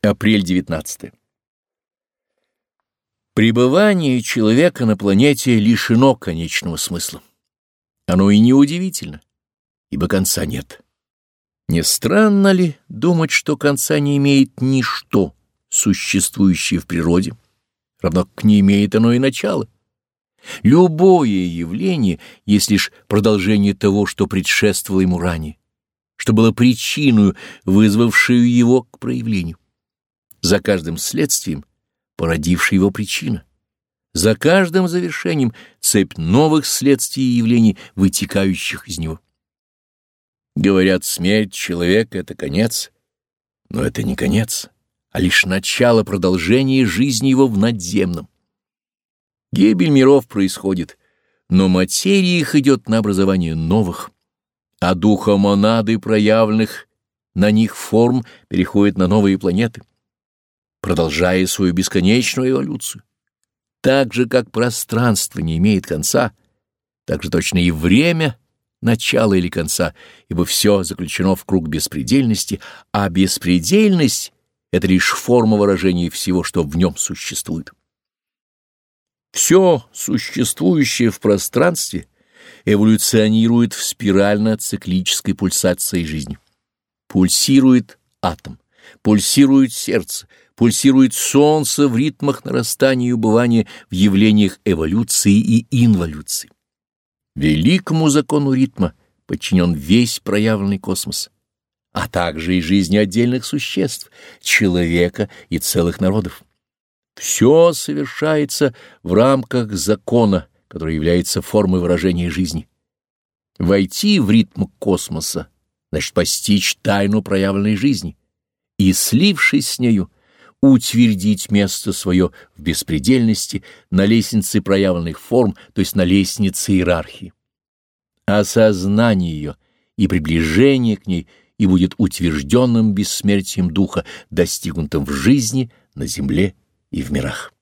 Апрель 19. Пребывание человека на планете лишено конечного смысла. Оно и неудивительно, ибо конца нет. Не странно ли думать, что конца не имеет ничто, существующее в природе, равно как не имеет оно и начала? Любое явление есть лишь продолжение того, что предшествовало ему ранее, что было причиной, вызвавшую его к проявлению за каждым следствием породившая его причина, за каждым завершением цепь новых следствий и явлений, вытекающих из него. Говорят, смерть человека — это конец, но это не конец, а лишь начало продолжения жизни его в надземном. Гибель миров происходит, но материя их идет на образование новых, а духа монады проявленных на них форм переходит на новые планеты продолжая свою бесконечную эволюцию. Так же, как пространство не имеет конца, так же точно и время начала или конца, ибо все заключено в круг беспредельности, а беспредельность — это лишь форма выражения всего, что в нем существует. Все существующее в пространстве эволюционирует в спирально-циклической пульсации жизни. Пульсирует атом, пульсирует сердце, пульсирует солнце в ритмах нарастания и убывания в явлениях эволюции и инволюции. Великому закону ритма подчинен весь проявленный космос, а также и жизни отдельных существ, человека и целых народов. Все совершается в рамках закона, который является формой выражения жизни. Войти в ритм космоса значит постичь тайну проявленной жизни и, слившись с нею, утвердить место свое в беспредельности на лестнице проявленных форм, то есть на лестнице иерархии. Осознание ее и приближение к ней и будет утвержденным бессмертием духа, достигнутым в жизни, на земле и в мирах.